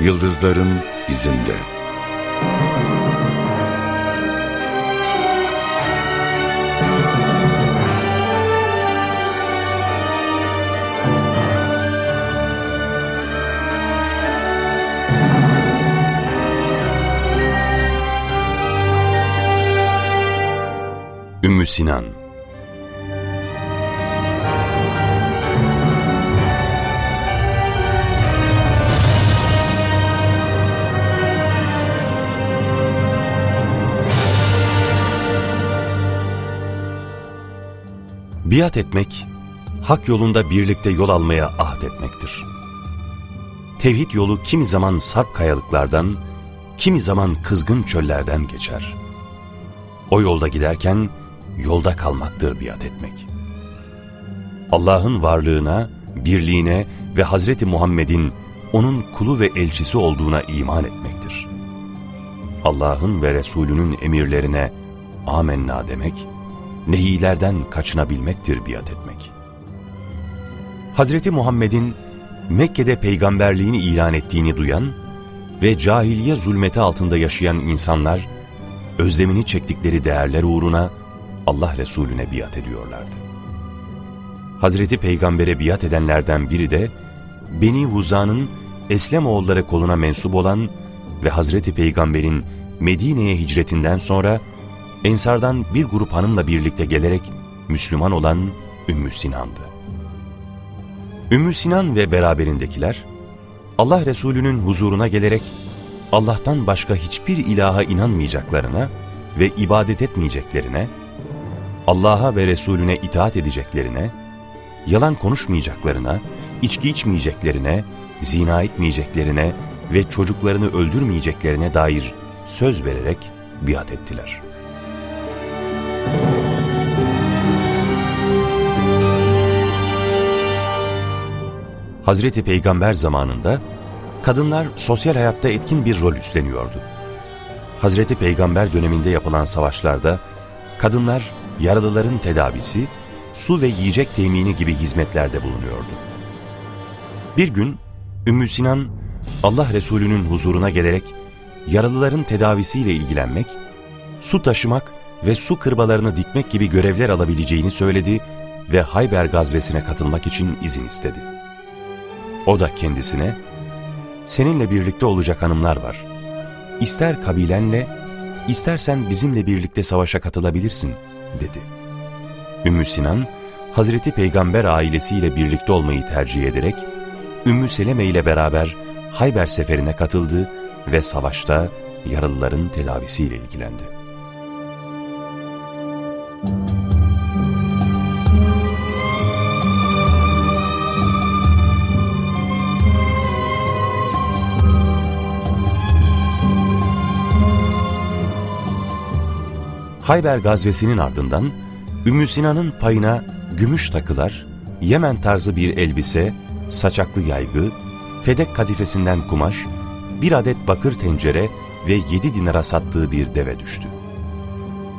yıldızların izinde. Ümmü Sinan Biat etmek, hak yolunda birlikte yol almaya ahd etmektir. Tevhid yolu kimi zaman sarp kayalıklardan, kimi zaman kızgın çöllerden geçer. O yolda giderken yolda kalmaktır biat etmek. Allah'ın varlığına, birliğine ve Hazreti Muhammed'in onun kulu ve elçisi olduğuna iman etmektir. Allah'ın ve Resulünün emirlerine amenna demek, nehilerden kaçınabilmektir biat etmek. Hazreti Muhammed'in Mekke'de peygamberliğini ilan ettiğini duyan ve cahiliye zulmeti altında yaşayan insanlar, özlemini çektikleri değerler uğruna Allah Resulüne biat ediyorlardı. Hazreti Peygamber'e biat edenlerden biri de, Beni Huza'nın Eslem oğulları koluna mensup olan ve Hazreti Peygamber'in Medine'ye hicretinden sonra Ensardan bir grup hanımla birlikte gelerek Müslüman olan Ümmü Sinan'dı. Ümmü Sinan ve beraberindekiler Allah Resulü'nün huzuruna gelerek Allah'tan başka hiçbir ilaha inanmayacaklarına ve ibadet etmeyeceklerine, Allah'a ve Resulüne itaat edeceklerine, yalan konuşmayacaklarına, içki içmeyeceklerine, zina etmeyeceklerine ve çocuklarını öldürmeyeceklerine dair söz vererek biat ettiler.'' Hazreti Peygamber zamanında kadınlar sosyal hayatta etkin bir rol üstleniyordu. Hazreti Peygamber döneminde yapılan savaşlarda kadınlar yaralıların tedavisi, su ve yiyecek temini gibi hizmetlerde bulunuyordu. Bir gün Ümmü Sinan Allah Resulü'nün huzuruna gelerek yaralıların tedavisiyle ilgilenmek, su taşımak ve su kırbalarını dikmek gibi görevler alabileceğini söyledi ve Hayber gazvesine katılmak için izin istedi. O da kendisine, seninle birlikte olacak hanımlar var. İster kabilenle, istersen bizimle birlikte savaşa katılabilirsin, dedi. Ümmü Sinan, Hazreti Peygamber ailesiyle birlikte olmayı tercih ederek, Ümmü Seleme ile beraber Hayber seferine katıldı ve savaşta yaralıların tedavisiyle ilgilendi. Hayber gazvesinin ardından Ümmü Sinan'ın payına gümüş takılar, Yemen tarzı bir elbise, saçaklı yaygı, fedek kadifesinden kumaş, bir adet bakır tencere ve yedi dinara sattığı bir deve düştü.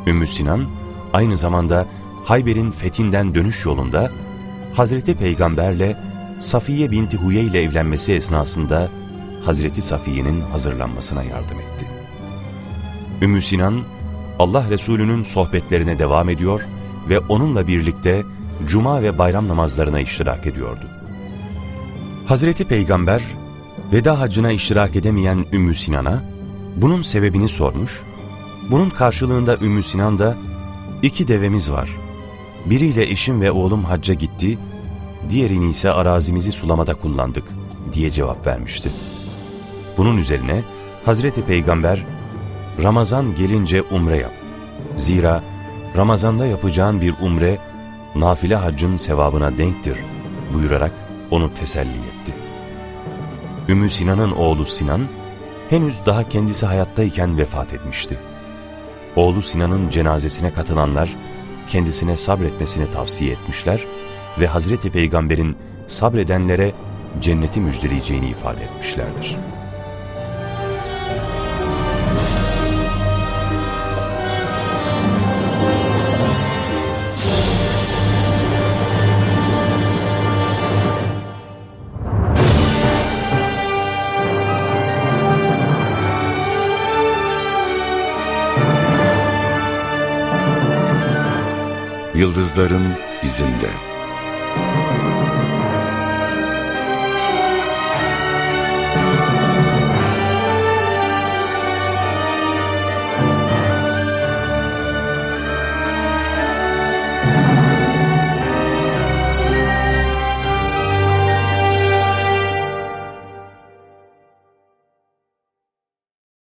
Ümmü Sinan aynı zamanda Hayber'in fethinden dönüş yolunda Hazreti Peygamberle Safiye binti Huye ile evlenmesi esnasında Hazreti Safiye'nin hazırlanmasına yardım etti. Ümmü Sinan Allah Resulü'nün sohbetlerine devam ediyor ve onunla birlikte cuma ve bayram namazlarına iştirak ediyordu. Hazreti Peygamber veda hacına iştirak edemeyen Ümmü Sinan'a bunun sebebini sormuş, bunun karşılığında Ümmü Sinan da iki devemiz var. Biriyle eşim ve oğlum hacca gitti, diğerini ise arazimizi sulamada kullandık diye cevap vermişti. Bunun üzerine Hazreti Peygamber Ramazan gelince umre yap. Zira Ramazanda yapacağın bir umre nafile haccın sevabına denktir buyurarak onu teselli etti. Ümmü Sinan'ın oğlu Sinan henüz daha kendisi hayattayken vefat etmişti. Oğlu Sinan'ın cenazesine katılanlar kendisine sabretmesini tavsiye etmişler ve Hazreti Peygamber'in sabredenlere cenneti müjdeleyeceğini ifade etmişlerdir. Yıldızların izinde.''